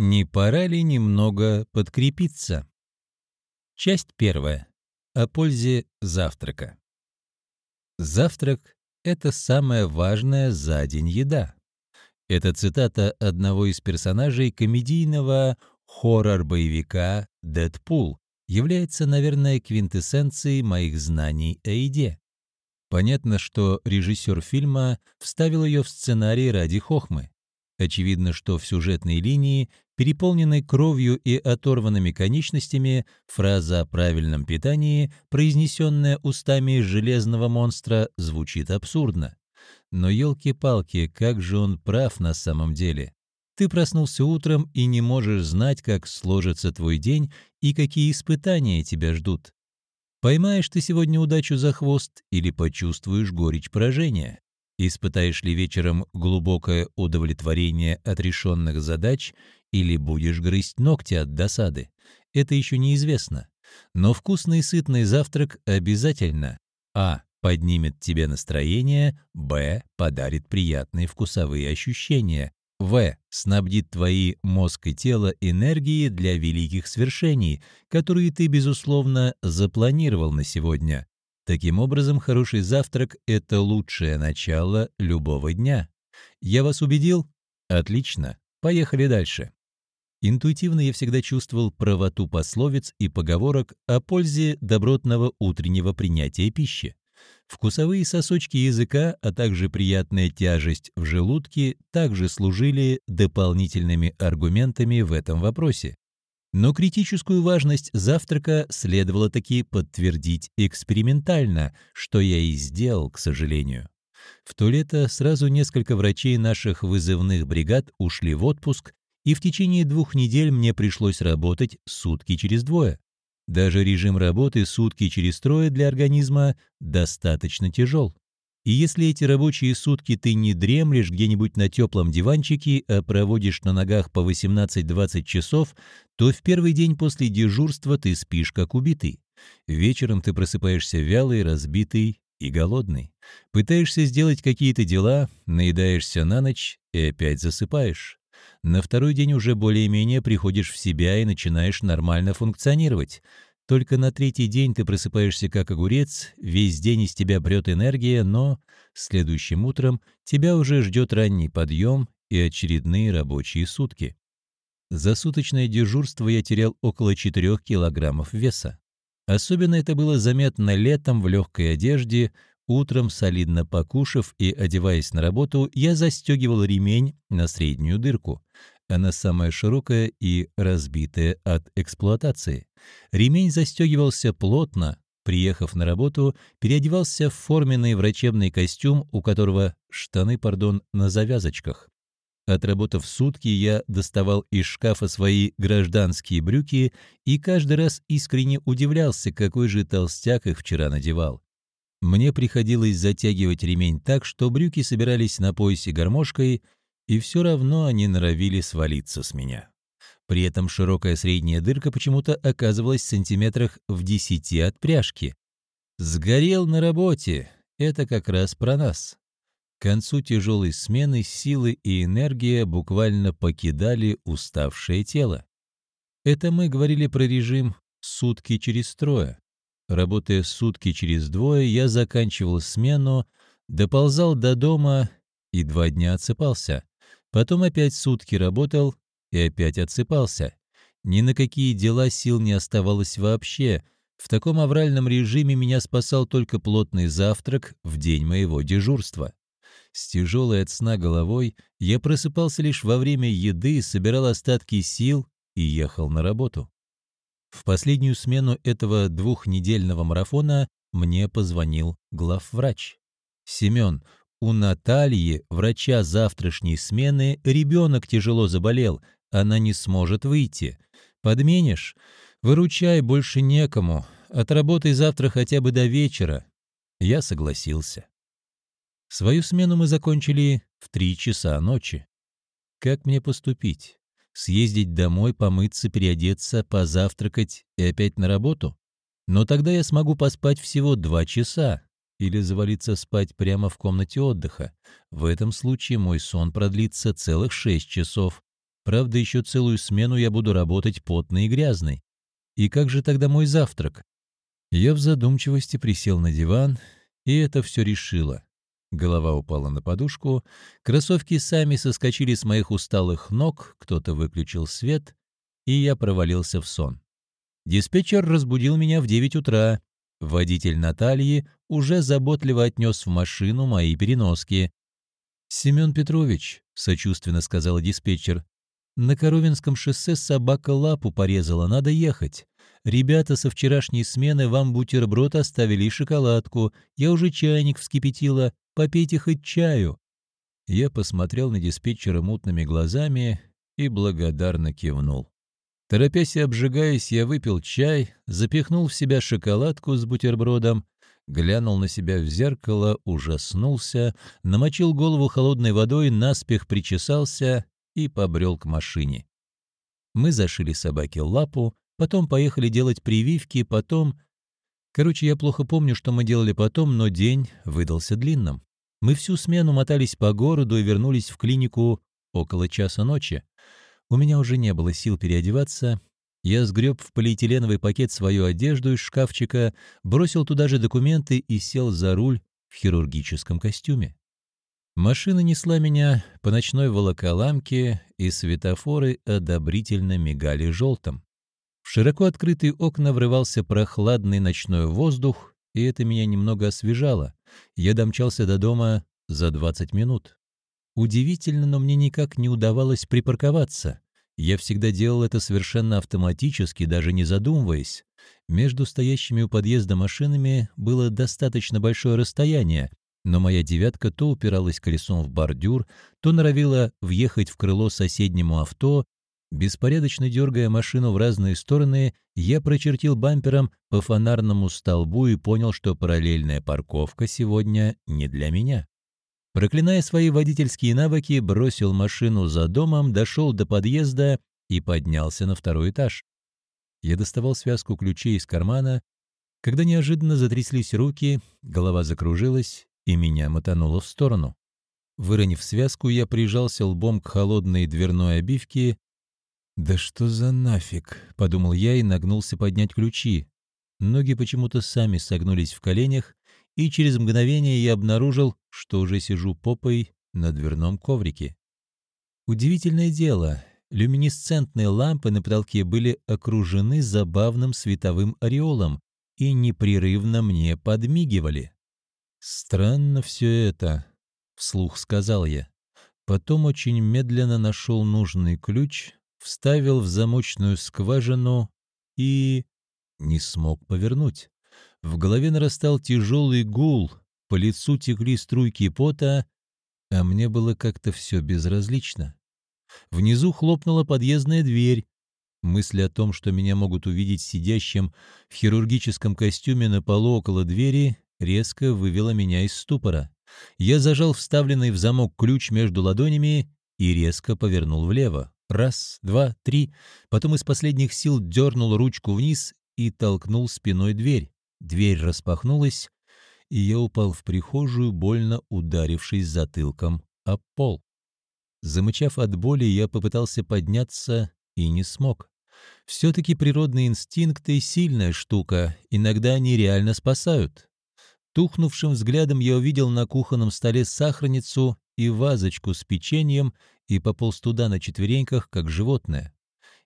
Не пора ли немного подкрепиться? Часть первая. О пользе завтрака. Завтрак – это самая важная за день еда. Это цитата одного из персонажей комедийного хоррор-боевика «Дэдпул», является, наверное, квинтэссенцией моих знаний о еде. Понятно, что режиссер фильма вставил ее в сценарий ради хохмы. Очевидно, что в сюжетной линии, переполненной кровью и оторванными конечностями, фраза о правильном питании, произнесенная устами железного монстра, звучит абсурдно. Но елки-палки, как же он прав на самом деле. Ты проснулся утром и не можешь знать, как сложится твой день и какие испытания тебя ждут. Поймаешь ты сегодня удачу за хвост или почувствуешь горечь поражения? Испытаешь ли вечером глубокое удовлетворение от решенных задач или будешь грызть ногти от досады? Это еще неизвестно. Но вкусный и сытный завтрак обязательно а. поднимет тебе настроение, б. подарит приятные вкусовые ощущения, в. снабдит твои мозг и тело энергией для великих свершений, которые ты, безусловно, запланировал на сегодня. Таким образом, хороший завтрак – это лучшее начало любого дня. Я вас убедил? Отлично. Поехали дальше. Интуитивно я всегда чувствовал правоту пословиц и поговорок о пользе добротного утреннего принятия пищи. Вкусовые сосочки языка, а также приятная тяжесть в желудке также служили дополнительными аргументами в этом вопросе. Но критическую важность завтрака следовало таки подтвердить экспериментально, что я и сделал, к сожалению. В то лето сразу несколько врачей наших вызывных бригад ушли в отпуск, и в течение двух недель мне пришлось работать сутки через двое. Даже режим работы сутки через трое для организма достаточно тяжел. И если эти рабочие сутки ты не дремлешь где-нибудь на теплом диванчике, а проводишь на ногах по 18-20 часов, то в первый день после дежурства ты спишь как убитый. Вечером ты просыпаешься вялый, разбитый и голодный. Пытаешься сделать какие-то дела, наедаешься на ночь и опять засыпаешь. На второй день уже более-менее приходишь в себя и начинаешь нормально функционировать. Только на третий день ты просыпаешься как огурец, весь день из тебя брет энергия, но следующим утром тебя уже ждет ранний подъем и очередные рабочие сутки. За суточное дежурство я терял около 4 килограммов веса. Особенно это было заметно летом в легкой одежде, утром, солидно покушав и одеваясь на работу, я застегивал ремень на среднюю дырку. Она самая широкая и разбитая от эксплуатации. Ремень застегивался плотно. Приехав на работу, переодевался в форменный врачебный костюм, у которого штаны, пардон, на завязочках. Отработав сутки, я доставал из шкафа свои гражданские брюки и каждый раз искренне удивлялся, какой же толстяк их вчера надевал. Мне приходилось затягивать ремень так, что брюки собирались на поясе гармошкой, и все равно они норовили свалиться с меня. При этом широкая средняя дырка почему-то оказывалась в сантиметрах в десяти от пряжки. «Сгорел на работе» — это как раз про нас. К концу тяжелой смены силы и энергия буквально покидали уставшее тело. Это мы говорили про режим «сутки через трое». Работая сутки через двое, я заканчивал смену, доползал до дома и два дня отсыпался. Потом опять сутки работал и опять отсыпался. Ни на какие дела сил не оставалось вообще. В таком авральном режиме меня спасал только плотный завтрак в день моего дежурства. С тяжелой от сна головой я просыпался лишь во время еды, собирал остатки сил и ехал на работу. В последнюю смену этого двухнедельного марафона мне позвонил главврач. «Семен, у Натальи, врача завтрашней смены, ребенок тяжело заболел, она не сможет выйти. Подменишь? Выручай, больше некому. Отработай завтра хотя бы до вечера. Я согласился. Свою смену мы закончили в три часа ночи. Как мне поступить? Съездить домой, помыться, переодеться, позавтракать и опять на работу? Но тогда я смогу поспать всего два часа, или завалиться спать прямо в комнате отдыха. В этом случае мой сон продлится целых шесть часов. Правда, еще целую смену я буду работать потный и грязный. И как же тогда мой завтрак? Я в задумчивости присел на диван, и это все решило. Голова упала на подушку, кроссовки сами соскочили с моих усталых ног, кто-то выключил свет, и я провалился в сон. Диспетчер разбудил меня в 9 утра. Водитель Натальи уже заботливо отнес в машину мои переноски. «Семен Петрович», — сочувственно сказала диспетчер, — «на Коровинском шоссе собака лапу порезала, надо ехать. Ребята со вчерашней смены вам бутерброд оставили и шоколадку. Я уже чайник вскипятила, попейте хоть чаю». Я посмотрел на диспетчера мутными глазами и благодарно кивнул. Торопясь и обжигаясь, я выпил чай, запихнул в себя шоколадку с бутербродом, глянул на себя в зеркало, ужаснулся, намочил голову холодной водой, наспех причесался и побрел к машине. Мы зашили собаке лапу, потом поехали делать прививки, потом... Короче, я плохо помню, что мы делали потом, но день выдался длинным. Мы всю смену мотались по городу и вернулись в клинику около часа ночи. У меня уже не было сил переодеваться. Я сгреб в полиэтиленовый пакет свою одежду из шкафчика, бросил туда же документы и сел за руль в хирургическом костюме. Машина несла меня по ночной волоколамке, и светофоры одобрительно мигали желтым. В широко открытые окна врывался прохладный ночной воздух, и это меня немного освежало. Я домчался до дома за 20 минут. Удивительно, но мне никак не удавалось припарковаться. Я всегда делал это совершенно автоматически, даже не задумываясь. Между стоящими у подъезда машинами было достаточно большое расстояние, но моя «девятка» то упиралась колесом в бордюр, то норовила въехать в крыло соседнему авто. Беспорядочно дергая машину в разные стороны, я прочертил бампером по фонарному столбу и понял, что параллельная парковка сегодня не для меня. Проклиная свои водительские навыки, бросил машину за домом, дошел до подъезда и поднялся на второй этаж. Я доставал связку ключей из кармана, когда неожиданно затряслись руки, голова закружилась и меня мотануло в сторону. Выронив связку, я прижался лбом к холодной дверной обивке. «Да что за нафиг?» — подумал я и нагнулся поднять ключи. Ноги почему-то сами согнулись в коленях, и через мгновение я обнаружил, что уже сижу попой на дверном коврике. Удивительное дело, люминесцентные лампы на потолке были окружены забавным световым ореолом и непрерывно мне подмигивали. «Странно все это», — вслух сказал я. Потом очень медленно нашел нужный ключ, вставил в замочную скважину и... не смог повернуть. В голове нарастал тяжелый гул, по лицу текли струйки пота, а мне было как-то все безразлично. Внизу хлопнула подъездная дверь. Мысль о том, что меня могут увидеть сидящим в хирургическом костюме на полу около двери, резко вывела меня из ступора. Я зажал вставленный в замок ключ между ладонями и резко повернул влево. Раз, два, три. Потом из последних сил дернул ручку вниз и толкнул спиной дверь. Дверь распахнулась, и я упал в прихожую, больно ударившись затылком об пол. Замычав от боли, я попытался подняться и не смог. Все-таки природные инстинкты — сильная штука, иногда они реально спасают. Тухнувшим взглядом я увидел на кухонном столе сахарницу и вазочку с печеньем и пополз туда на четвереньках, как животное.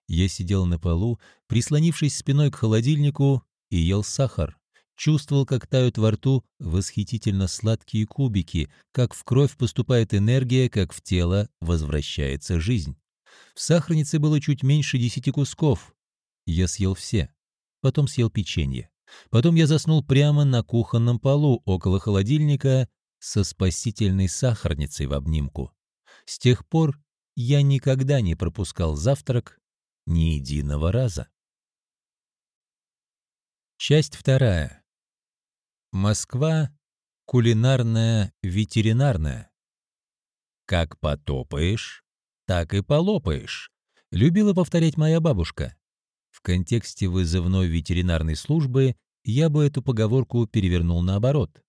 Я сидел на полу, прислонившись спиной к холодильнику, и ел сахар. Чувствовал, как тают во рту восхитительно сладкие кубики, как в кровь поступает энергия, как в тело возвращается жизнь. В сахарнице было чуть меньше десяти кусков. Я съел все. Потом съел печенье. Потом я заснул прямо на кухонном полу около холодильника со спасительной сахарницей в обнимку. С тех пор я никогда не пропускал завтрак ни единого раза. Часть вторая. Москва кулинарная, ветеринарная. Как потопаешь, так и полопаешь, любила повторять моя бабушка. В контексте вызывной ветеринарной службы я бы эту поговорку перевернул наоборот.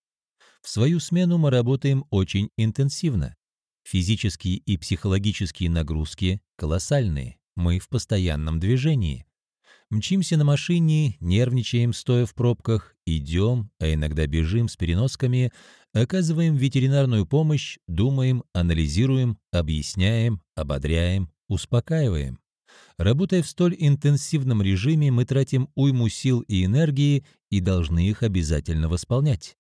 В свою смену мы работаем очень интенсивно. Физические и психологические нагрузки колоссальные. Мы в постоянном движении. Мчимся на машине, нервничаем, стоя в пробках, идем, а иногда бежим с переносками, оказываем ветеринарную помощь, думаем, анализируем, объясняем, ободряем, успокаиваем. Работая в столь интенсивном режиме, мы тратим уйму сил и энергии и должны их обязательно восполнять.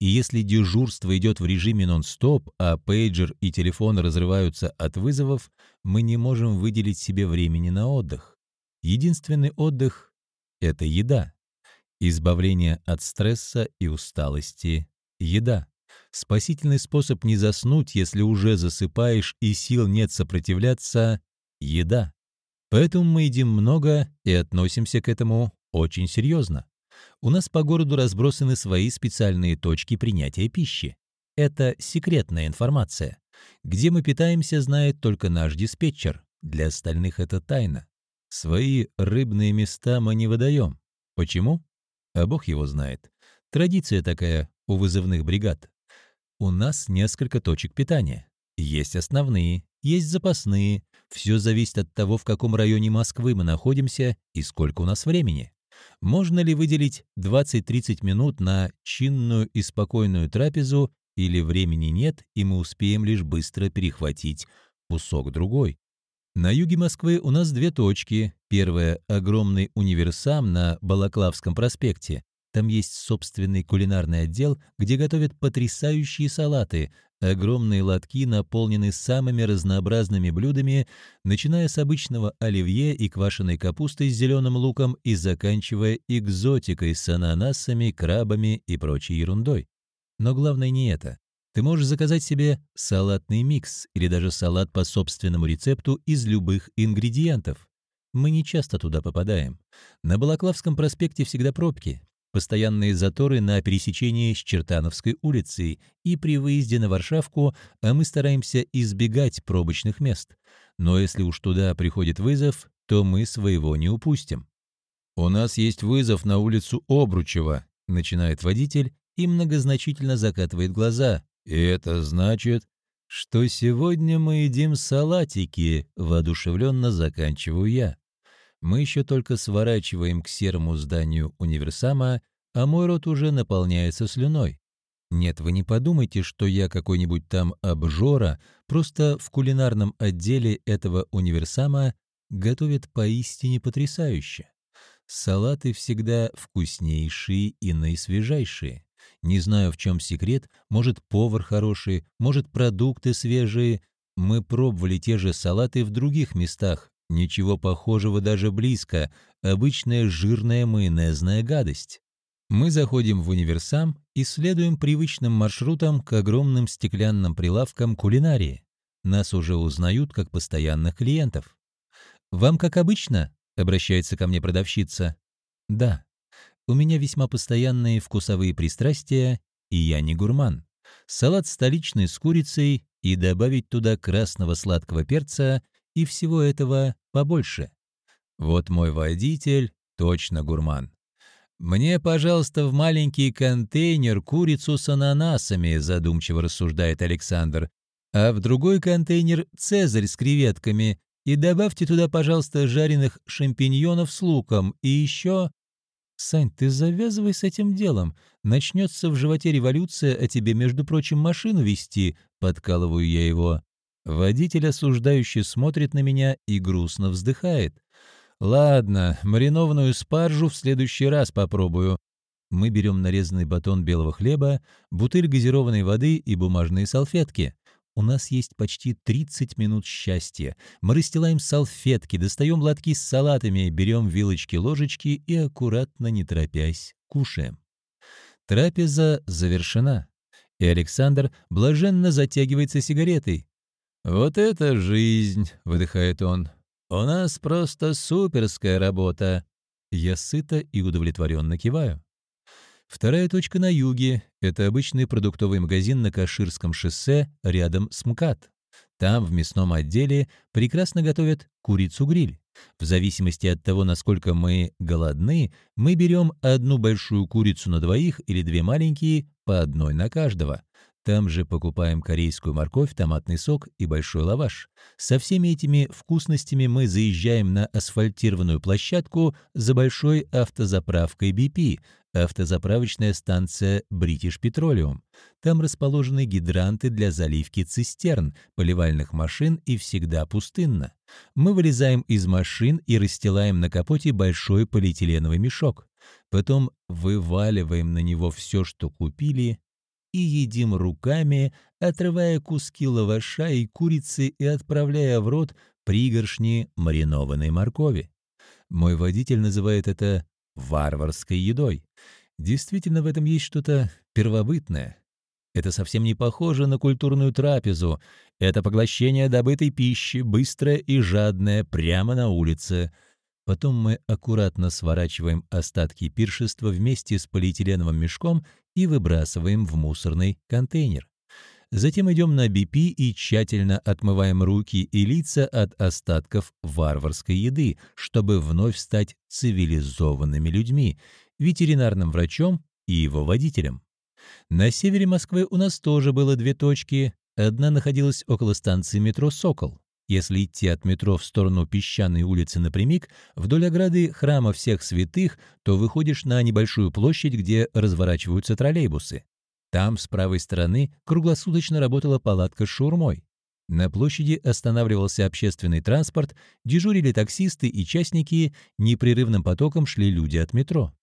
И если дежурство идет в режиме нон-стоп, а пейджер и телефон разрываются от вызовов, мы не можем выделить себе времени на отдых. Единственный отдых — это еда. Избавление от стресса и усталости — еда. Спасительный способ не заснуть, если уже засыпаешь и сил нет сопротивляться — еда. Поэтому мы едим много и относимся к этому очень серьезно. У нас по городу разбросаны свои специальные точки принятия пищи. Это секретная информация. Где мы питаемся, знает только наш диспетчер. Для остальных это тайна. Свои рыбные места мы не выдаем. Почему? А бог его знает. Традиция такая у вызывных бригад. У нас несколько точек питания. Есть основные, есть запасные. Все зависит от того, в каком районе Москвы мы находимся и сколько у нас времени. Можно ли выделить 20-30 минут на чинную и спокойную трапезу, или времени нет, и мы успеем лишь быстро перехватить кусок другой? На юге Москвы у нас две точки. Первая – огромный универсам на Балаклавском проспекте. Там есть собственный кулинарный отдел, где готовят потрясающие салаты. Огромные лотки наполнены самыми разнообразными блюдами, начиная с обычного оливье и квашеной капустой с зеленым луком и заканчивая экзотикой с ананасами, крабами и прочей ерундой. Но главное не это. Ты можешь заказать себе салатный микс или даже салат по собственному рецепту из любых ингредиентов. Мы не часто туда попадаем. На Балаклавском проспекте всегда пробки постоянные заторы на пересечении с Чертановской улицей и при выезде на Варшавку, а мы стараемся избегать пробочных мест. Но если уж туда приходит вызов, то мы своего не упустим. «У нас есть вызов на улицу Обручева», — начинает водитель и многозначительно закатывает глаза. «И это значит, что сегодня мы едим салатики», — воодушевленно заканчиваю я. Мы еще только сворачиваем к серому зданию универсама, а мой рот уже наполняется слюной. Нет, вы не подумайте, что я какой-нибудь там обжора, просто в кулинарном отделе этого универсама готовят поистине потрясающе. Салаты всегда вкуснейшие и наисвежайшие. Не знаю, в чем секрет, может, повар хороший, может, продукты свежие. Мы пробовали те же салаты в других местах, Ничего похожего даже близко, обычная жирная майонезная гадость. Мы заходим в универсам и следуем привычным маршрутам к огромным стеклянным прилавкам кулинарии. Нас уже узнают как постоянных клиентов. «Вам как обычно?» — обращается ко мне продавщица. «Да. У меня весьма постоянные вкусовые пристрастия, и я не гурман. Салат столичный с курицей и добавить туда красного сладкого перца и всего этого побольше. Вот мой водитель точно гурман. «Мне, пожалуйста, в маленький контейнер курицу с ананасами», задумчиво рассуждает Александр, «а в другой контейнер цезарь с креветками, и добавьте туда, пожалуйста, жареных шампиньонов с луком, и еще...» «Сань, ты завязывай с этим делом. Начнется в животе революция, а тебе, между прочим, машину вести», — подкалываю я его. Водитель осуждающий смотрит на меня и грустно вздыхает. «Ладно, маринованную спаржу в следующий раз попробую». Мы берем нарезанный батон белого хлеба, бутыль газированной воды и бумажные салфетки. У нас есть почти 30 минут счастья. Мы расстилаем салфетки, достаем лотки с салатами, берем вилочки-ложечки и аккуратно, не торопясь, кушаем. Трапеза завершена, и Александр блаженно затягивается сигаретой. «Вот это жизнь!» — выдыхает он. «У нас просто суперская работа!» Я сыто и удовлетворенно киваю. Вторая точка на юге — это обычный продуктовый магазин на Каширском шоссе рядом с МКАД. Там, в мясном отделе, прекрасно готовят курицу-гриль. В зависимости от того, насколько мы голодны, мы берем одну большую курицу на двоих или две маленькие, по одной на каждого. Там же покупаем корейскую морковь, томатный сок и большой лаваш. Со всеми этими вкусностями мы заезжаем на асфальтированную площадку за большой автозаправкой BP, автозаправочная станция British Petroleum. Там расположены гидранты для заливки цистерн, поливальных машин и всегда пустынно. Мы вылезаем из машин и расстилаем на капоте большой полиэтиленовый мешок. Потом вываливаем на него все, что купили, и едим руками, отрывая куски лаваша и курицы и отправляя в рот пригоршни маринованной моркови. Мой водитель называет это варварской едой. Действительно, в этом есть что-то первобытное. Это совсем не похоже на культурную трапезу. Это поглощение добытой пищи, быстрое и жадное, прямо на улице. Потом мы аккуратно сворачиваем остатки пиршества вместе с полиэтиленовым мешком и выбрасываем в мусорный контейнер. Затем идем на BP и тщательно отмываем руки и лица от остатков варварской еды, чтобы вновь стать цивилизованными людьми, ветеринарным врачом и его водителем. На севере Москвы у нас тоже было две точки. Одна находилась около станции метро «Сокол». Если идти от метро в сторону Песчаной улицы напрямик, вдоль ограды храма всех святых, то выходишь на небольшую площадь, где разворачиваются троллейбусы. Там, с правой стороны, круглосуточно работала палатка с шаурмой. На площади останавливался общественный транспорт, дежурили таксисты и частники, непрерывным потоком шли люди от метро.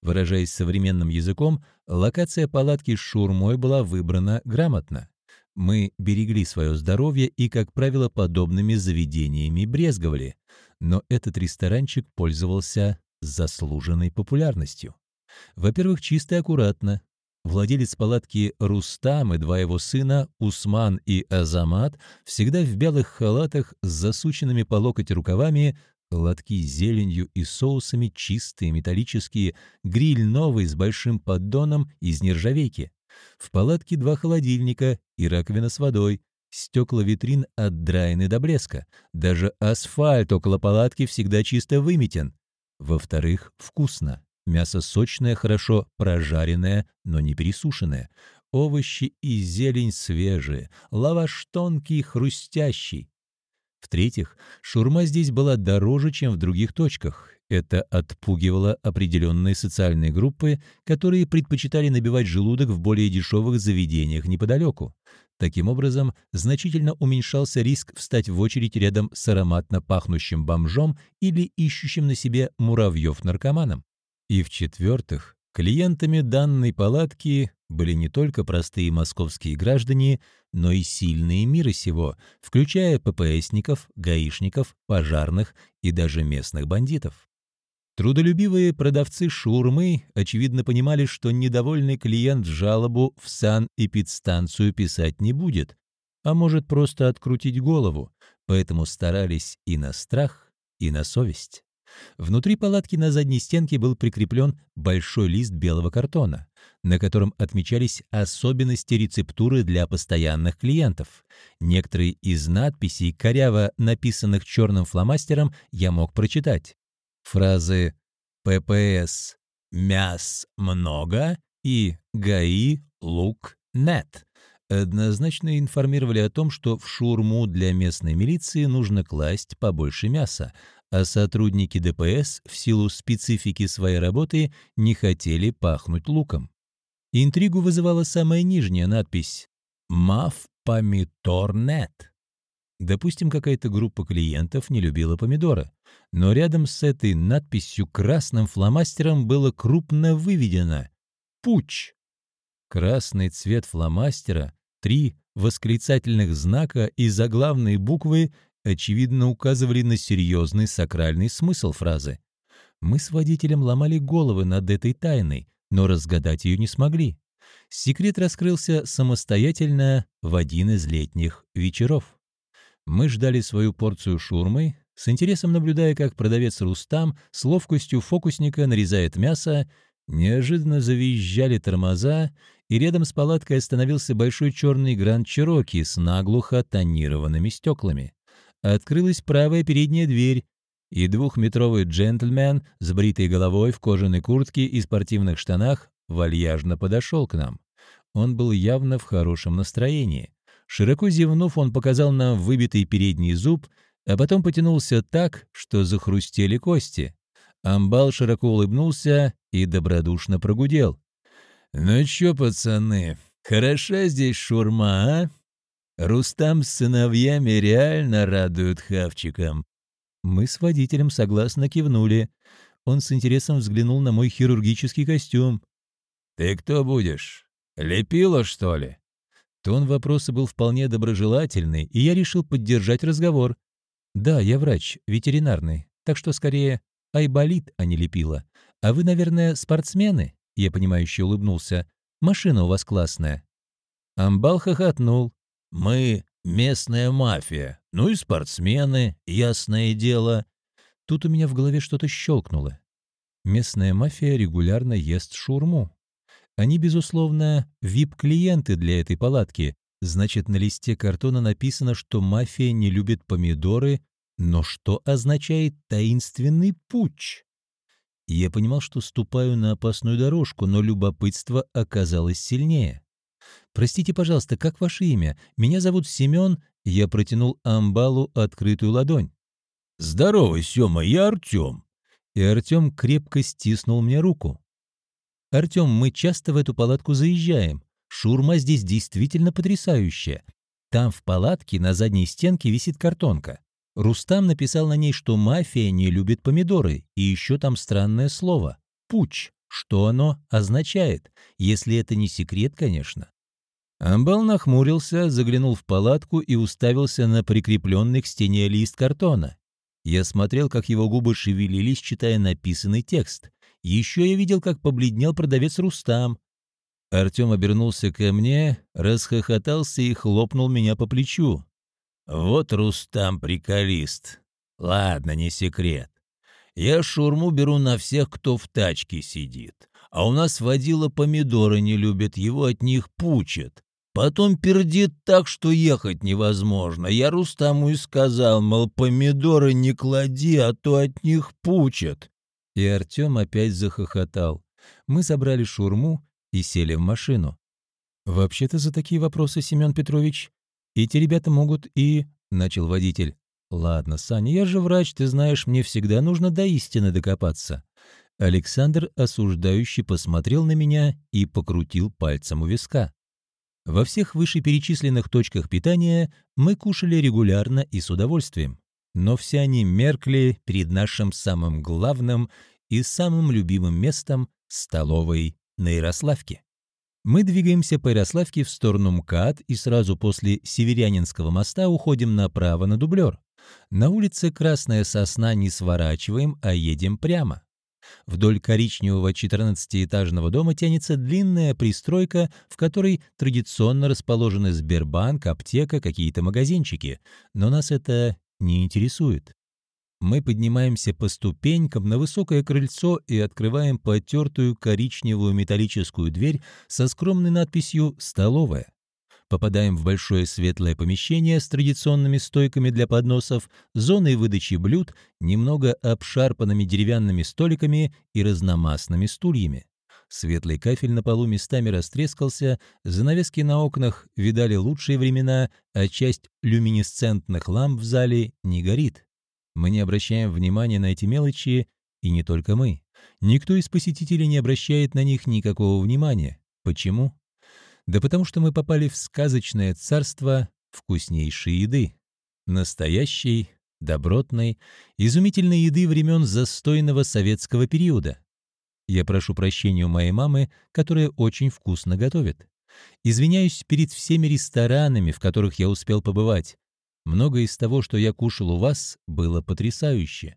Выражаясь современным языком, локация палатки с шаурмой была выбрана грамотно. Мы берегли свое здоровье и, как правило, подобными заведениями брезговали. Но этот ресторанчик пользовался заслуженной популярностью. Во-первых, чисто и аккуратно. Владелец палатки Рустам и два его сына, Усман и Азамат, всегда в белых халатах с засученными по локоть рукавами, лотки с зеленью и соусами чистые, металлические, гриль новый с большим поддоном из нержавейки. В палатке два холодильника и раковина с водой. Стекла витрин отдраены до блеска. Даже асфальт около палатки всегда чисто выметен. Во-вторых, вкусно. Мясо сочное, хорошо прожаренное, но не пересушенное. Овощи и зелень свежие, лаваш тонкий, хрустящий. В-третьих, шурма здесь была дороже, чем в других точках. Это отпугивало определенные социальные группы, которые предпочитали набивать желудок в более дешевых заведениях неподалеку. Таким образом, значительно уменьшался риск встать в очередь рядом с ароматно пахнущим бомжом или ищущим на себе муравьев-наркоманом. И в-четвертых, клиентами данной палатки были не только простые московские граждане, но и сильные мира сего, включая ППСников, гаишников, пожарных и даже местных бандитов. Трудолюбивые продавцы шурмы, очевидно, понимали, что недовольный клиент жалобу в санэпидстанцию писать не будет, а может просто открутить голову, поэтому старались и на страх, и на совесть. Внутри палатки на задней стенке был прикреплен большой лист белого картона, на котором отмечались особенности рецептуры для постоянных клиентов. Некоторые из надписей, коряво написанных черным фломастером, я мог прочитать. Фразы «ППС мяс много» и «ГАИ лук нет» однозначно информировали о том, что в шурму для местной милиции нужно класть побольше мяса, а сотрудники ДПС в силу специфики своей работы не хотели пахнуть луком. Интригу вызывала самая нижняя надпись «Мав помидорнет». Допустим, какая-то группа клиентов не любила помидора, но рядом с этой надписью красным фломастером было крупно выведено «Пуч». Красный цвет фломастера, три восклицательных знака и заглавные буквы очевидно указывали на серьезный сакральный смысл фразы. Мы с водителем ломали головы над этой тайной, но разгадать ее не смогли. Секрет раскрылся самостоятельно в один из летних вечеров. Мы ждали свою порцию шурмы, с интересом наблюдая, как продавец Рустам с ловкостью фокусника нарезает мясо, неожиданно завизжали тормоза, и рядом с палаткой остановился большой черный Гранд Чироки с наглухо тонированными стеклами. Открылась правая передняя дверь, и двухметровый джентльмен с бритой головой в кожаной куртке и спортивных штанах вальяжно подошел к нам. Он был явно в хорошем настроении. Широко зевнув, он показал нам выбитый передний зуб, а потом потянулся так, что захрустели кости. Амбал широко улыбнулся и добродушно прогудел. «Ну чё, пацаны, хороша здесь шурма, а? Рустам с сыновьями реально радуют хавчиком». Мы с водителем согласно кивнули. Он с интересом взглянул на мой хирургический костюм. «Ты кто будешь? Лепила, что ли?» Тон вопроса был вполне доброжелательный, и я решил поддержать разговор. «Да, я врач, ветеринарный, так что скорее айболит, а не лепила. А вы, наверное, спортсмены?» Я понимающе улыбнулся. «Машина у вас классная». Амбал хохотнул. «Мы местная мафия, ну и спортсмены, ясное дело». Тут у меня в голове что-то щелкнуло. Местная мафия регулярно ест шурму. Они, безусловно, вип-клиенты для этой палатки. Значит, на листе картона написано, что мафия не любит помидоры, но что означает таинственный путь? Я понимал, что ступаю на опасную дорожку, но любопытство оказалось сильнее. «Простите, пожалуйста, как ваше имя? Меня зовут Семен». Я протянул Амбалу открытую ладонь. «Здорово, Сема, я Артем». И Артем крепко стиснул мне руку. «Артем, мы часто в эту палатку заезжаем. Шурма здесь действительно потрясающая. Там в палатке на задней стенке висит картонка. Рустам написал на ней, что мафия не любит помидоры, и еще там странное слово — «пуч». Что оно означает, если это не секрет, конечно? Амбал нахмурился, заглянул в палатку и уставился на прикрепленный к стене лист картона. Я смотрел, как его губы шевелились, читая написанный текст. Еще я видел, как побледнел продавец Рустам. Артем обернулся ко мне, расхохотался и хлопнул меня по плечу. «Вот Рустам приколист. Ладно, не секрет. Я шурму беру на всех, кто в тачке сидит. А у нас водила помидоры не любят, его от них пучат. Потом пердит так, что ехать невозможно. Я Рустаму и сказал, мол, помидоры не клади, а то от них пучат. И Артем опять захохотал. Мы забрали шурму и сели в машину. «Вообще-то за такие вопросы, Семен Петрович, эти ребята могут и...» — начал водитель. «Ладно, Саня, я же врач, ты знаешь, мне всегда нужно до истины докопаться». Александр осуждающе посмотрел на меня и покрутил пальцем у виска. Во всех вышеперечисленных точках питания мы кушали регулярно и с удовольствием, но все они меркли перед нашим самым главным и самым любимым местом – столовой на Ярославке. Мы двигаемся по Ярославке в сторону МКАД и сразу после Северянинского моста уходим направо на дублер. На улице Красная Сосна не сворачиваем, а едем прямо. Вдоль коричневого 14-этажного дома тянется длинная пристройка, в которой традиционно расположены Сбербанк, аптека, какие-то магазинчики. Но нас это не интересует. Мы поднимаемся по ступенькам на высокое крыльцо и открываем потертую коричневую металлическую дверь со скромной надписью «Столовая». Попадаем в большое светлое помещение с традиционными стойками для подносов, зоной выдачи блюд, немного обшарпанными деревянными столиками и разномастными стульями. Светлый кафель на полу местами растрескался, занавески на окнах видали лучшие времена, а часть люминесцентных ламп в зале не горит. Мы не обращаем внимания на эти мелочи, и не только мы. Никто из посетителей не обращает на них никакого внимания. Почему? Да потому что мы попали в сказочное царство вкуснейшей еды. Настоящей, добротной, изумительной еды времен застойного советского периода. Я прошу прощения у моей мамы, которая очень вкусно готовит. Извиняюсь перед всеми ресторанами, в которых я успел побывать. Многое из того, что я кушал у вас, было потрясающе.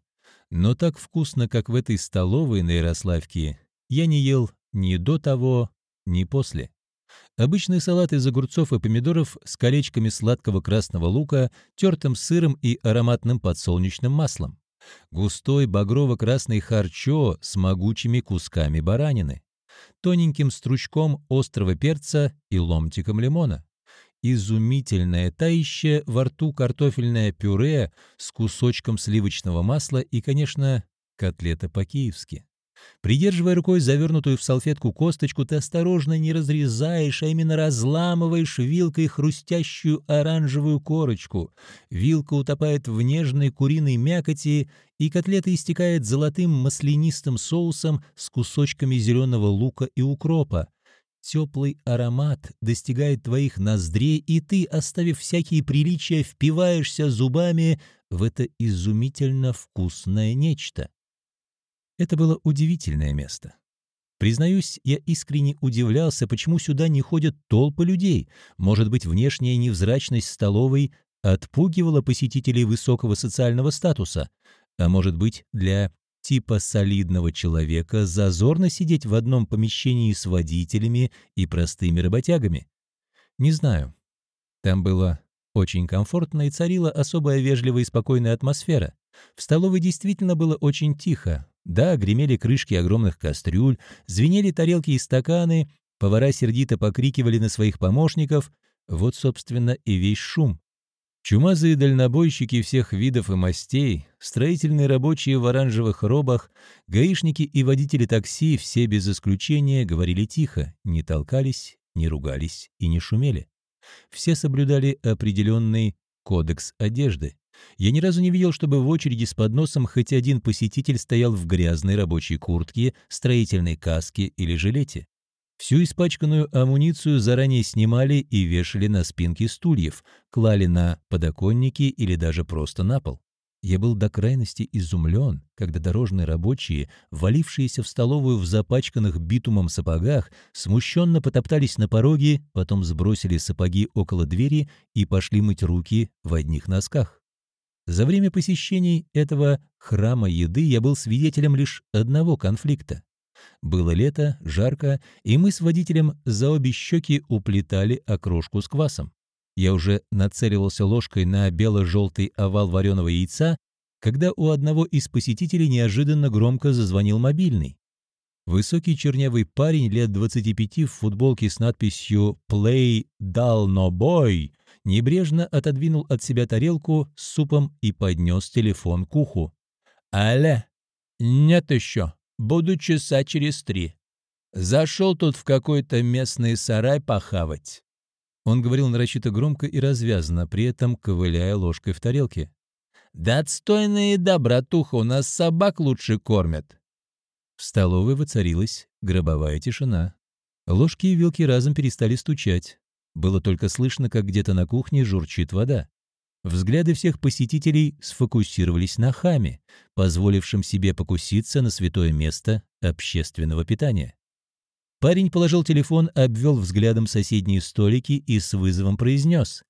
Но так вкусно, как в этой столовой на Ярославке, я не ел ни до того, ни после. Обычный салат из огурцов и помидоров с колечками сладкого красного лука, тертым сыром и ароматным подсолнечным маслом. Густой багрово-красный харчо с могучими кусками баранины. Тоненьким стручком острого перца и ломтиком лимона. Изумительное таище во рту картофельное пюре с кусочком сливочного масла и, конечно, котлета по-киевски. Придерживая рукой завернутую в салфетку косточку, ты осторожно не разрезаешь, а именно разламываешь вилкой хрустящую оранжевую корочку. Вилка утопает в нежной куриной мякоти, и котлета истекает золотым маслянистым соусом с кусочками зеленого лука и укропа. Теплый аромат достигает твоих ноздрей, и ты, оставив всякие приличия, впиваешься зубами в это изумительно вкусное нечто. Это было удивительное место. Признаюсь, я искренне удивлялся, почему сюда не ходят толпы людей. Может быть, внешняя невзрачность столовой отпугивала посетителей высокого социального статуса, а может быть, для типа солидного человека зазорно сидеть в одном помещении с водителями и простыми работягами. Не знаю. Там было очень комфортно и царила особая вежливая и спокойная атмосфера. В столовой действительно было очень тихо, да, гремели крышки огромных кастрюль, звенели тарелки и стаканы, повара сердито покрикивали на своих помощников. Вот, собственно, и весь шум. Чумазые дальнобойщики всех видов и мастей, строительные рабочие в оранжевых робах, гаишники и водители такси, все без исключения, говорили тихо, не толкались, не ругались и не шумели. Все соблюдали определенный кодекс одежды. Я ни разу не видел, чтобы в очереди с подносом хоть один посетитель стоял в грязной рабочей куртке, строительной каске или жилете. Всю испачканную амуницию заранее снимали и вешали на спинки стульев, клали на подоконники или даже просто на пол. Я был до крайности изумлен, когда дорожные рабочие, валившиеся в столовую в запачканных битумом сапогах, смущенно потоптались на пороге, потом сбросили сапоги около двери и пошли мыть руки в одних носках. За время посещений этого храма еды я был свидетелем лишь одного конфликта. Было лето, жарко, и мы с водителем за обе щеки уплетали окрошку с квасом. Я уже нацеливался ложкой на бело-желтый овал вареного яйца, когда у одного из посетителей неожиданно громко зазвонил мобильный. Высокий чернявый парень лет 25 в футболке с надписью «Play Dull No Boy» небрежно отодвинул от себя тарелку с супом и поднес телефон к уху. «Аля, нет еще, буду часа через три. Зашел тут в какой-то местный сарай похавать». Он говорил нарочито громко и развязно, при этом ковыляя ложкой в тарелке. «Да отстойная еда, братуха, у нас собак лучше кормят». В столовой воцарилась гробовая тишина. Ложки и вилки разом перестали стучать. Было только слышно, как где-то на кухне журчит вода. Взгляды всех посетителей сфокусировались на хаме, позволившем себе покуситься на святое место общественного питания. Парень положил телефон, обвел взглядом соседние столики и с вызовом произнес.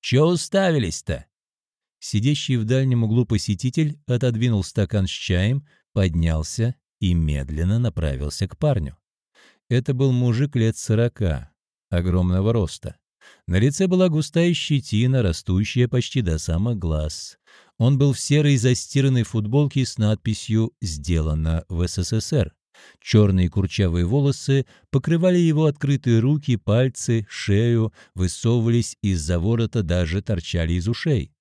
«Чё уставились-то?» Сидящий в дальнем углу посетитель отодвинул стакан с чаем, поднялся и медленно направился к парню. Это был мужик лет сорока, огромного роста. На лице была густая щетина, растущая почти до самых глаз. Он был в серой застиранной футболке с надписью «Сделано в СССР». Черные курчавые волосы покрывали его открытые руки, пальцы, шею, высовывались из-за ворота, даже торчали из ушей.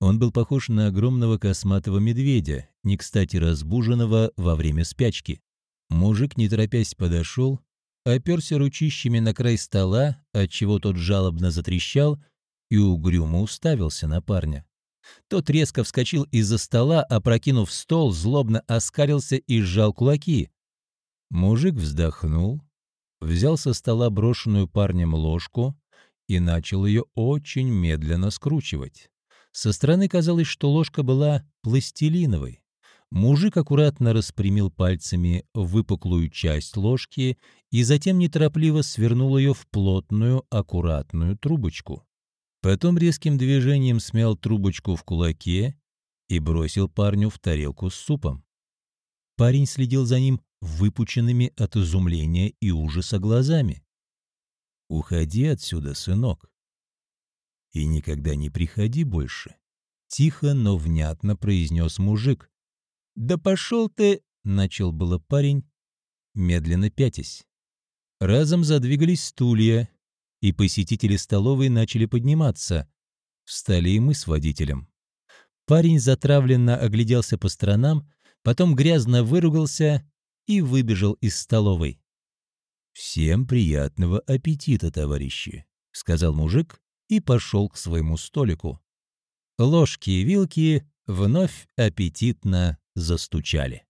Он был похож на огромного косматого медведя, не кстати разбуженного во время спячки. Мужик, не торопясь, подошел, оперся ручищами на край стола, отчего тот жалобно затрещал, и угрюмо уставился на парня. Тот резко вскочил из-за стола, опрокинув стол, злобно оскалился и сжал кулаки. Мужик вздохнул, взял со стола брошенную парнем ложку и начал ее очень медленно скручивать. Со стороны казалось, что ложка была пластилиновой. Мужик аккуратно распрямил пальцами выпуклую часть ложки и затем неторопливо свернул ее в плотную, аккуратную трубочку. Потом резким движением смял трубочку в кулаке и бросил парню в тарелку с супом. Парень следил за ним выпученными от изумления и ужаса глазами. «Уходи отсюда, сынок, и никогда не приходи больше», — тихо, но внятно произнес мужик, «Да пошел ты!» — начал было парень, медленно пятясь. Разом задвигались стулья, и посетители столовой начали подниматься. Встали и мы с водителем. Парень затравленно огляделся по сторонам, потом грязно выругался и выбежал из столовой. «Всем приятного аппетита, товарищи», — сказал мужик и пошел к своему столику. Ложки и вилки вновь аппетитно застучали.